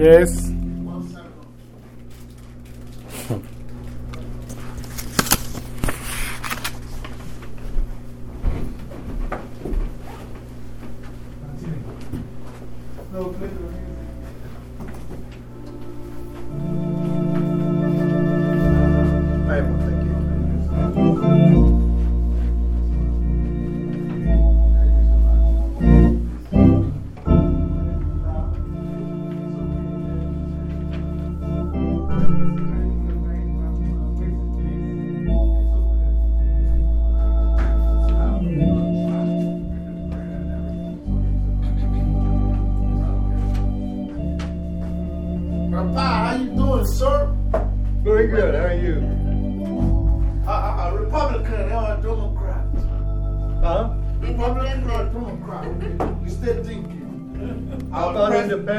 Yes.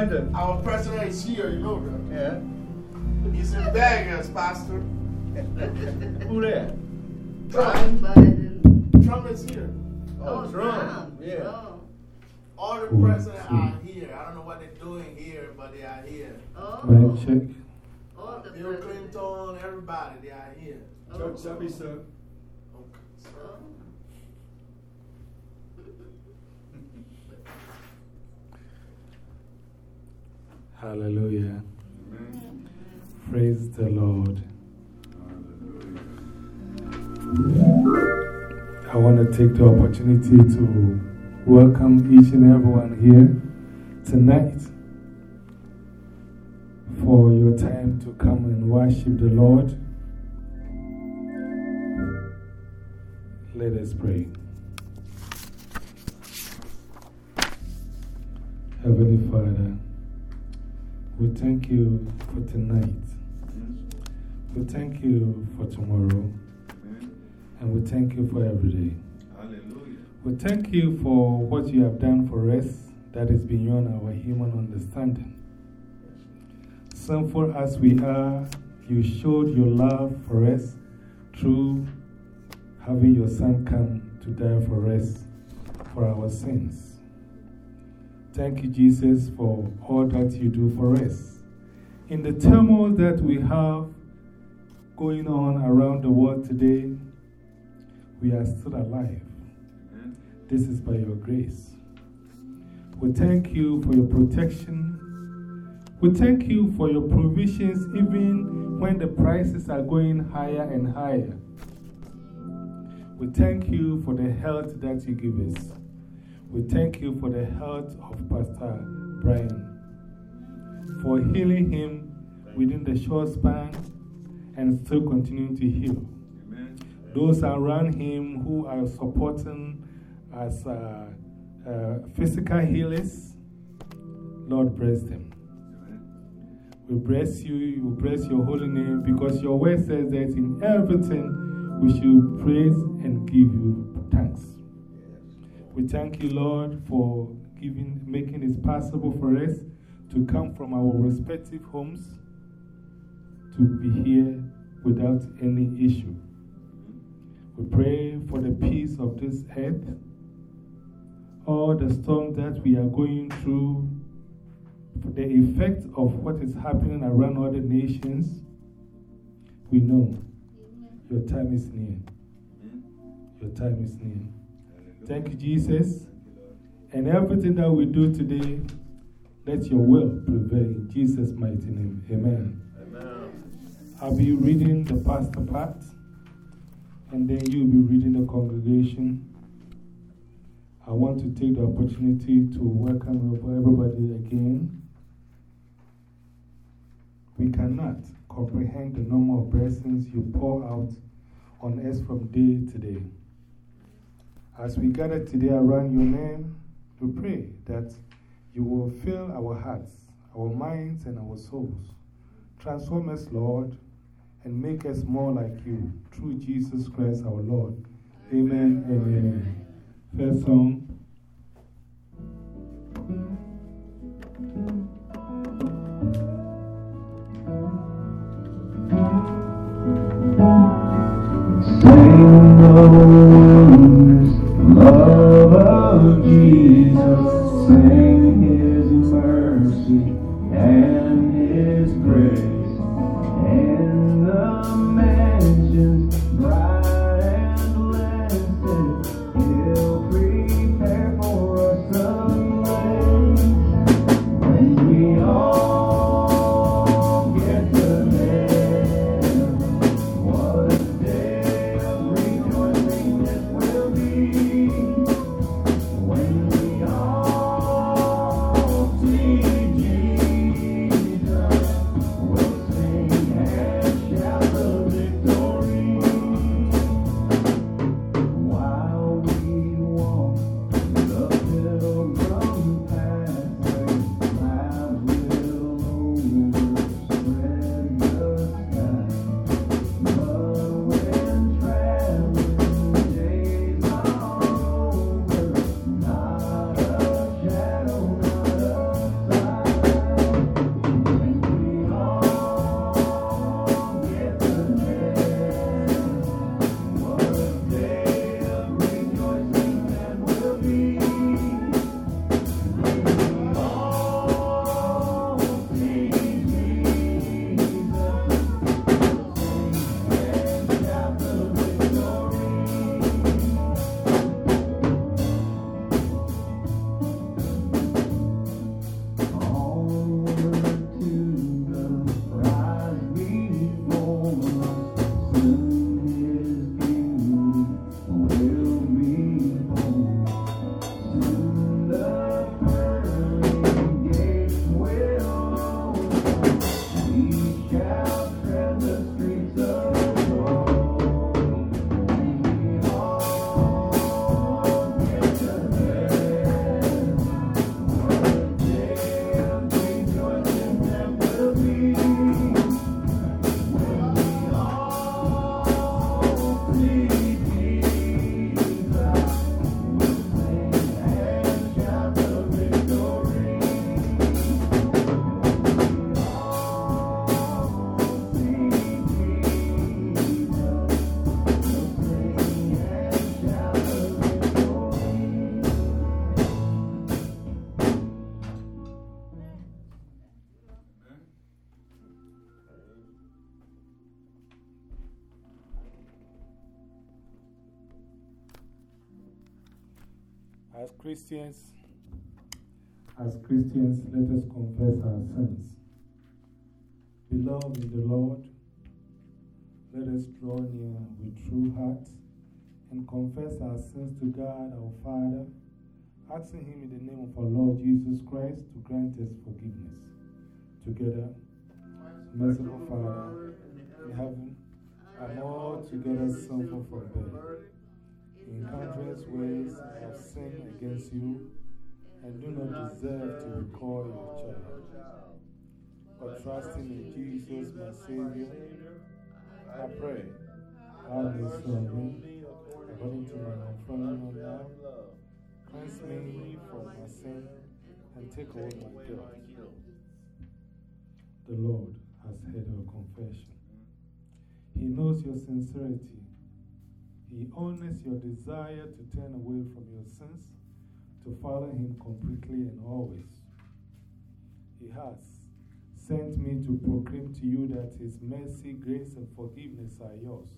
Thought our president is here, you know that. Yeah. He's in Vegas, Pastor. Who there? Trump. Biden. Trump is here. Oh, oh Trump. Yeah. Oh. All the presidents are here. I don't know what they're doing here, but they are here. Oh. Mic check. All the Bill presidents. Clinton, everybody, they are here. Oh. Chubby, sir. Okay. So, Oh. Hallelujah. Praise the Lord. I want to take the opportunity to welcome each and everyone here tonight for your time to come and worship the Lord. Let us pray. Heavenly Father, we thank you for tonight. We thank you for tomorrow. And we thank you for every day. Hallelujah. We thank you for what you have done for us that is beyond our human understanding. Sinful as we are, you showed your love for us through having your Son come to die for us for our sins. Thank you, Jesus, for all that you do for us. In the turmoil that we have going on around the world today, we are still alive. This is by your grace. We thank you for your protection. We thank you for your provisions, even when the prices are going higher and higher. We thank you for the health that you give us. We thank you for the health of Pastor Brian, for healing him within the short span and still continuing to heal. Those around him who are supporting as uh, uh, physical healers, Lord, bless them. We bless you, we bless your holy name because your word says that in everything we should praise and give you. We thank you, Lord, for giving, making it possible for us to come from our respective homes to be here without any issue. We pray for the peace of this earth, all the storm that we are going through, the effect of what is happening around other nations. We know your time is near. Your time is near. Thank you, Jesus. And everything that we do today, let your will prevail in Jesus' mighty name. Amen. I'll be reading the pastor part, and then you'll be reading the congregation. I want to take the opportunity to welcome everybody again. We cannot comprehend the number of blessings you pour out on us from day to day. As we gather today around your name, we pray that you will fill our hearts, our minds, and our souls. Transform us, Lord, and make us more like you through Jesus Christ our Lord. Amen and amen. First song. Sing love of Jesus. Sing As Christians, as Christians, let us confess our sins. Beloved in the Lord, let us draw near with true hearts and confess our sins to God our Father, asking Him in the name of our Lord Jesus Christ to grant us forgiveness. Together, merciful Father in heaven, I'm altogether sinful from birth. In countless ways I have sinned against you and do not deserve to be called your child. But trusting in Jesus, my Savior, I pray, have mercy on me, according to my unfailing love. Cleanse me from my sin and take away my guilt. The Lord has heard our confession. He knows your sincerity. He honors your desire to turn away from your sins, to follow Him completely and always. He has sent me to proclaim to you that His mercy, grace, and forgiveness are yours.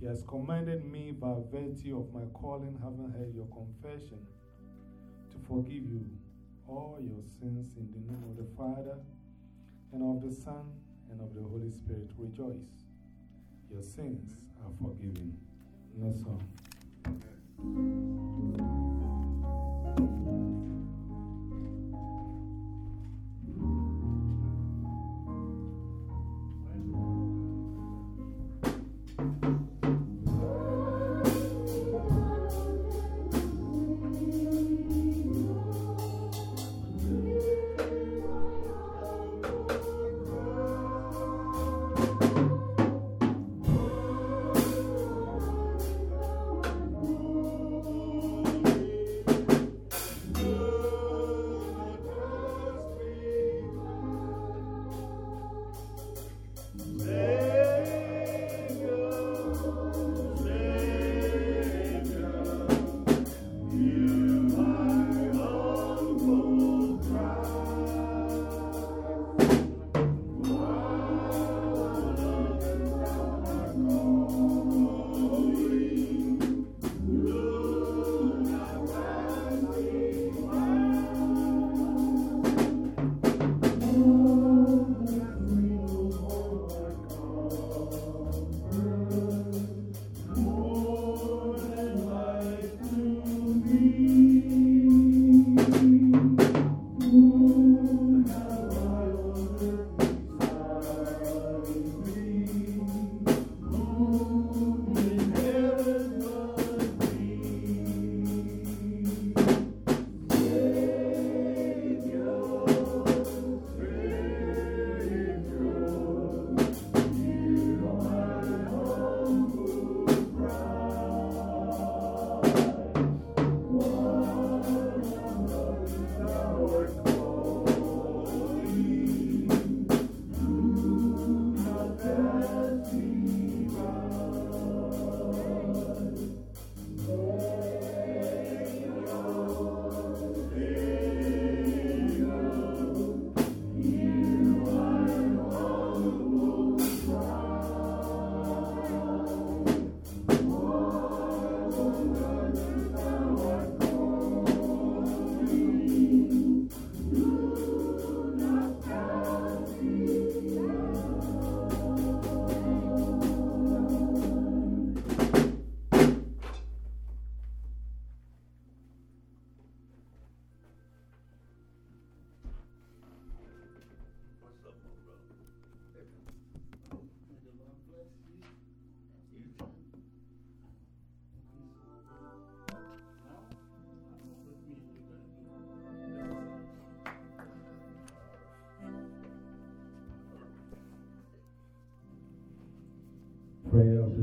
He has commanded me by virtue of my calling, having heard your confession, to forgive you all your sins in the name of the Father, and of the Son, and of the Holy Spirit. Rejoice. Your sins are forgiven. Next song. Prayer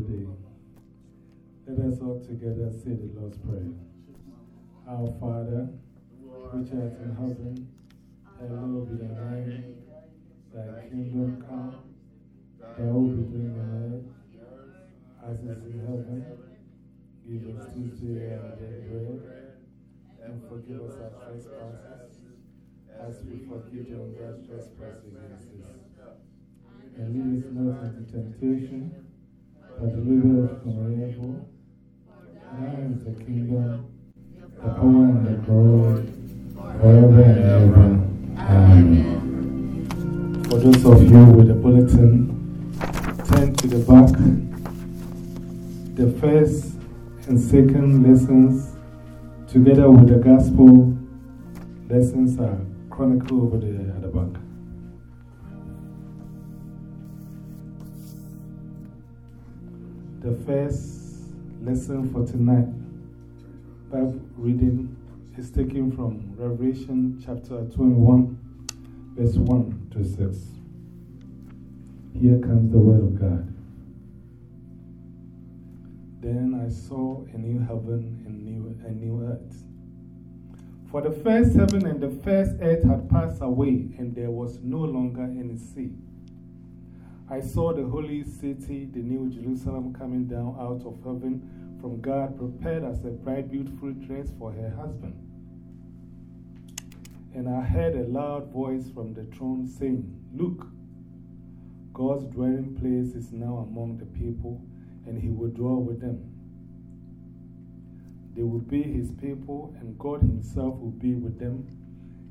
of the day. Let us all together say the Lord's Prayer. Our Father, which art in heaven, hallowed be thy name. Thy kingdom come, thy will be done on earth as it is in heaven. Give us this day our daily bread, and forgive us our trespasses, as we forgive them that trespass against us. And lead us not into temptation, deliver us from evil. Thine is the kingdom, the power and the glory, forever and ever. Amen. For those of you with a bulletin, turn to the back. The first and second lessons, together with the gospel lessons, are chronicled over there at the back. The first lesson for tonight, Bible reading, is taken from Revelation chapter 21, verse 1 to 6. Here comes the word of God. Then I saw a new heaven and new, a new earth. For the first heaven and the first earth had passed away, and there was no longer any sea. I saw the holy city, the new Jerusalem, coming down out of heaven from God, prepared as a bride beautiful dress for her husband. And I heard a loud voice from the throne saying, Look, God's dwelling place is now among the people, and he will dwell with them. They will be his people, and God himself will be with them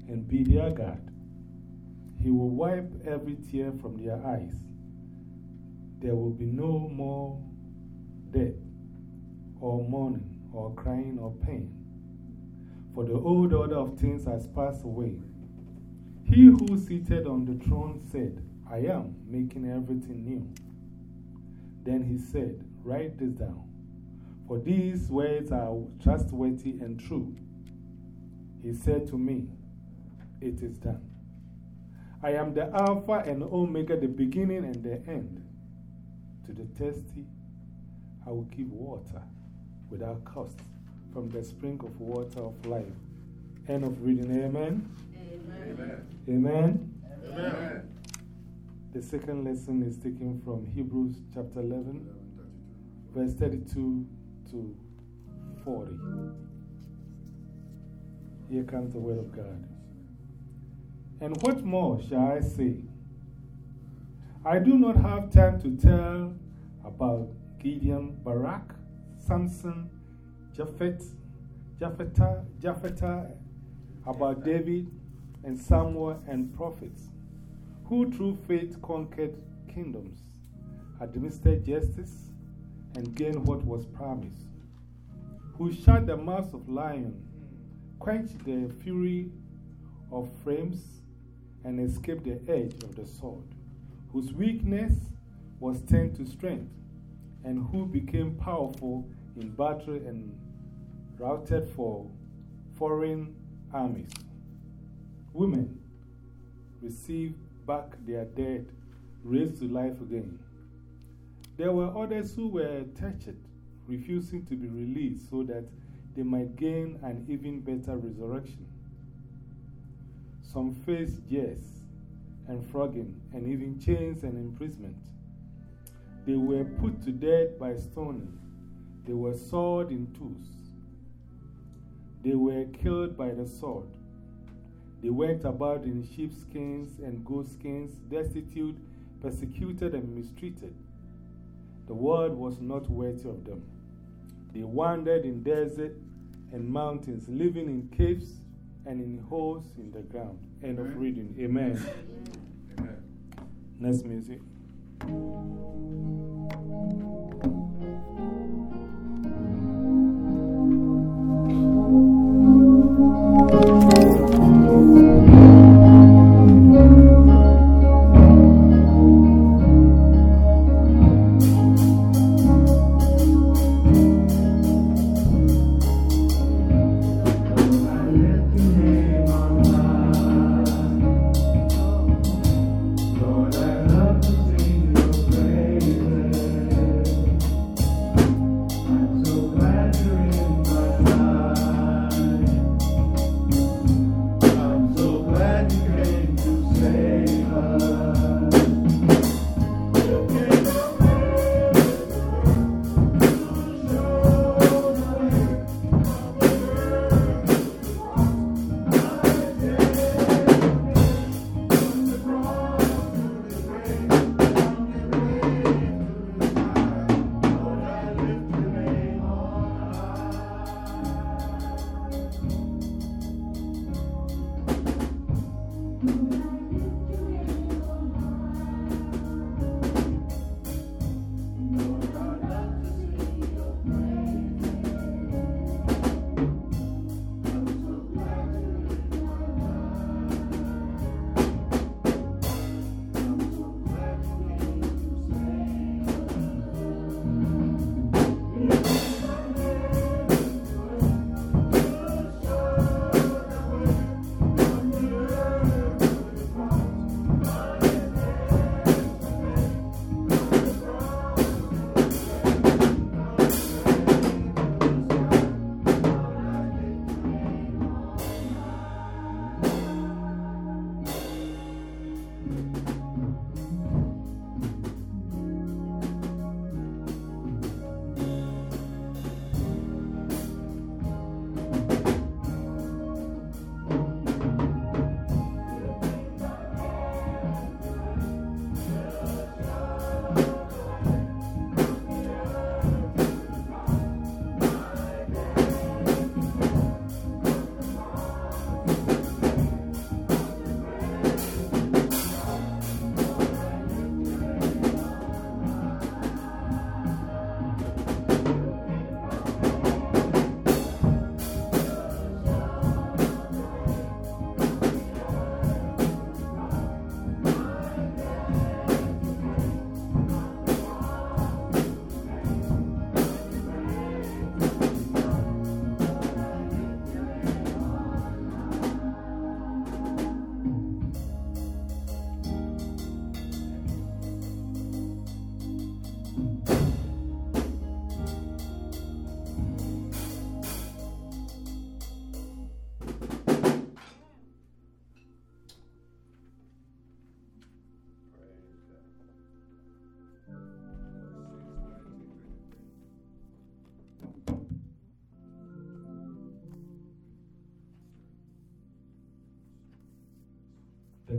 and be their God. He will wipe every tear from their eyes there will be no more death, or mourning, or crying, or pain. For the old order of things has passed away. He who seated on the throne said, I am making everything new. Then he said, Write this down, for these words are trustworthy and true. He said to me, It is done. I am the Alpha and Omega, the beginning and the end. To the thirsty, I will give water without cost from the spring of water of life. End of reading. Amen. Amen. Amen. Amen. The second lesson is taken from Hebrews chapter 11, verse 32 to 40. Here comes the word of God. And what more shall I say? I do not have time to tell about Gideon, Barak, Samson, Japhet, Japhethah, Japhethah, about David and Samuel and prophets, who through faith conquered kingdoms, administered justice, and gained what was promised, who shut the mouths of lions, quenched the fury of flames, and escaped the edge of the sword whose weakness was turned to strength, and who became powerful in battle and routed for foreign armies. Women received back their dead, raised to life again. There were others who were touched, refusing to be released so that they might gain an even better resurrection. Some faced jeers and flogging, and even chains and imprisonment. They were put to death by stoning. They were sawed in twos. They were killed by the sword. They went about in sheepskins and goatskins, destitute, persecuted, and mistreated. The world was not worthy of them. They wandered in desert and mountains, living in caves and in holes in the ground. End of reading. Amen. Amen. Next music.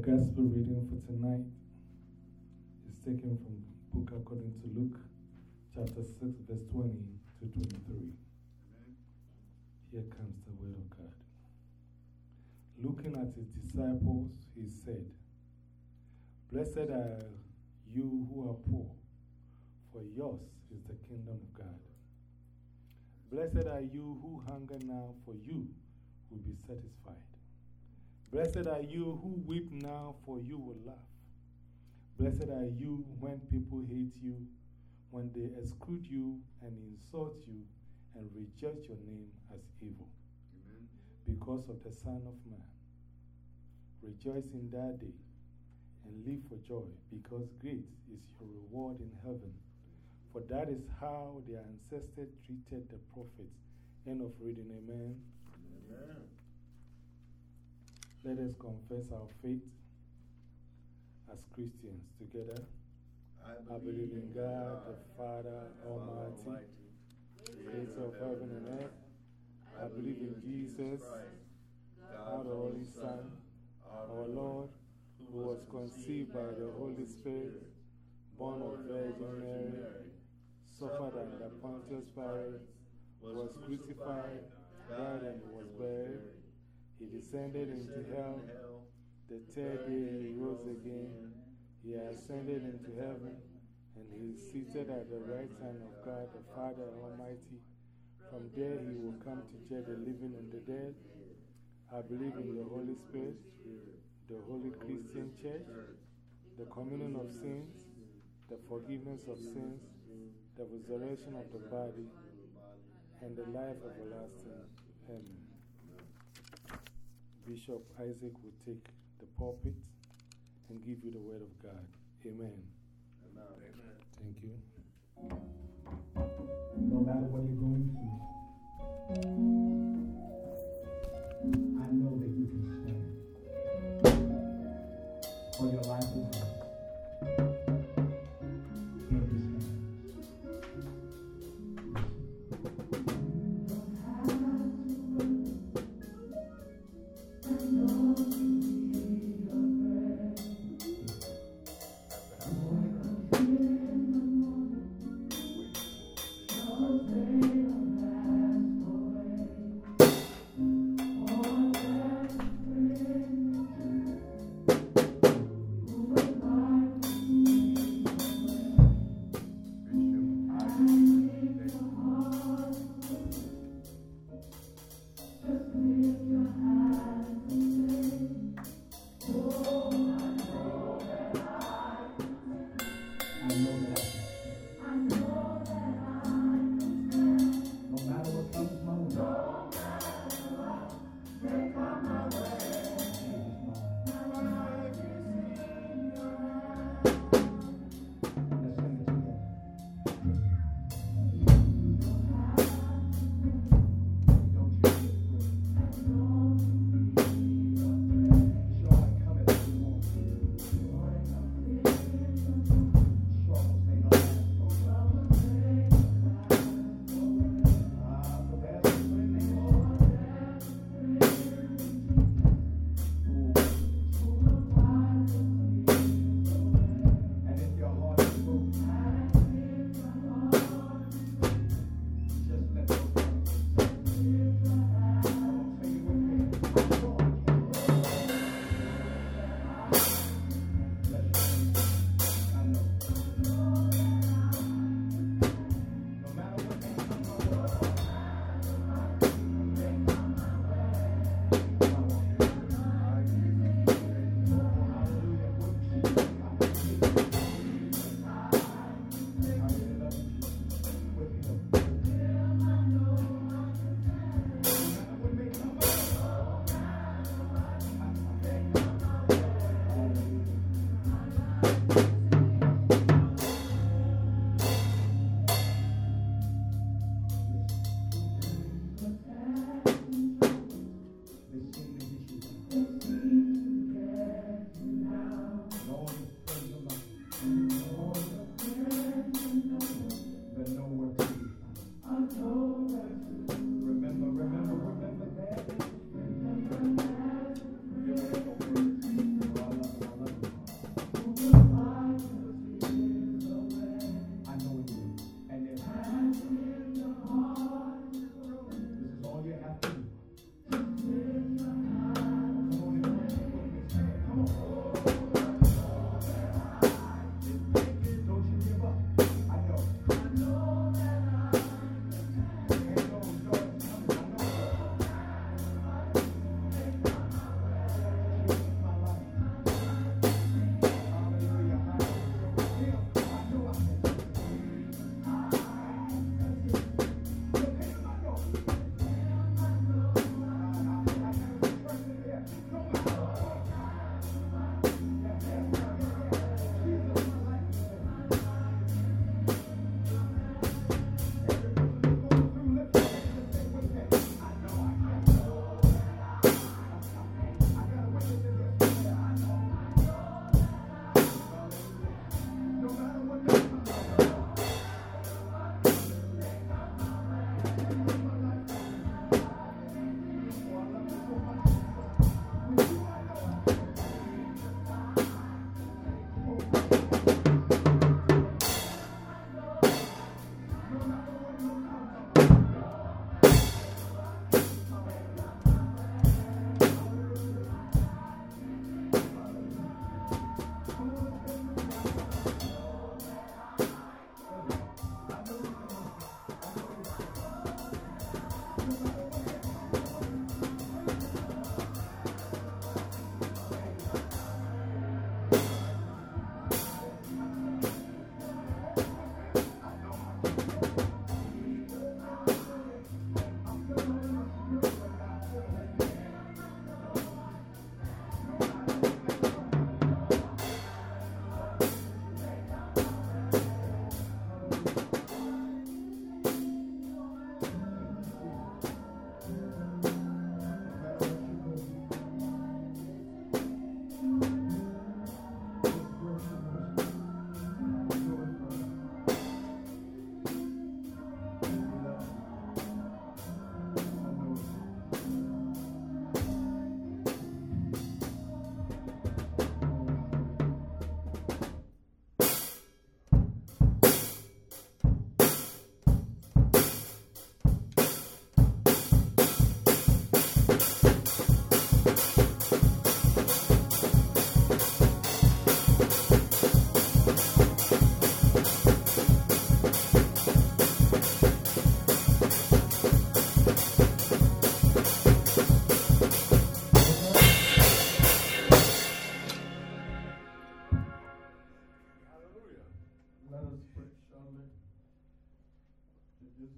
Gospel reading for tonight is taken from book according to Luke, chapter 6, verse 20 to 23. Here comes the word of God. Looking at his disciples, he said, Blessed are you who are poor, for yours is the kingdom of God. Blessed are you who hunger now, for you will be satisfied. Blessed are you who weep now, for you will laugh. Blessed are you when people hate you, when they exclude you and insult you and reject your name as evil because of the Son of Man. Rejoice in that day and live for joy, because great is your reward in heaven. For that is how their ancestors treated the prophets. End of reading. Amen. Amen. Let us confess our faith as Christians together. I believe in God, the Father Almighty, creator of heaven and earth. I believe in Jesus, God the Holy Son, our Lord, who was conceived by the Holy Spirit, born of the Virgin Mary, suffered under Pontius Pilate, was crucified, died, and was buried. He descended into hell. The third day he rose again. He ascended into heaven, and he is seated at the right hand of God the Father Almighty. From there he will come to judge the living and the dead. I believe in the Holy Spirit, the Holy Christian Church, the communion of sins, the forgiveness of sins, the resurrection of the body, and the life everlasting. Amen. Bishop Isaac will take the pulpit and give you the word of God. Amen. Amen. Amen. Thank you. No matter what you're going through, I know that you can stand. For your life is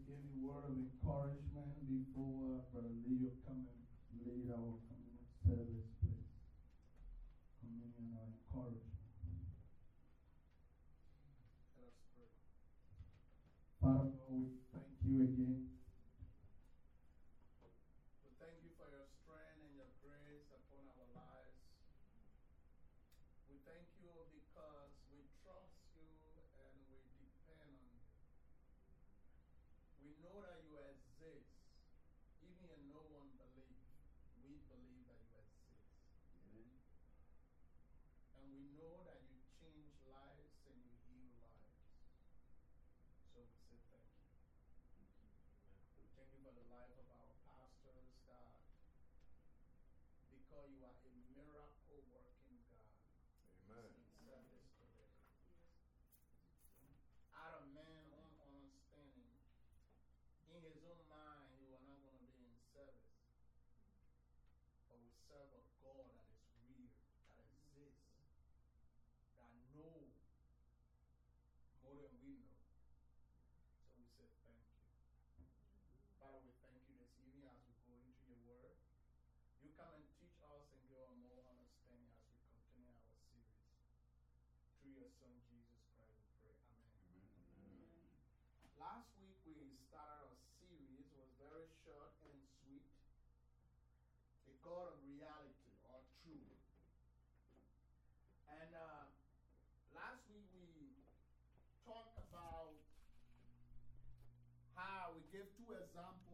any word of encouragement before uh, Brother Leo come and lead our communion service, please? Communion or encouragement. and we know Son Jesus Christ, we pray. Amen. Amen. Amen. Last week we started a series, was very short and sweet. The God of reality or truth. And uh, last week we talked about how we gave two examples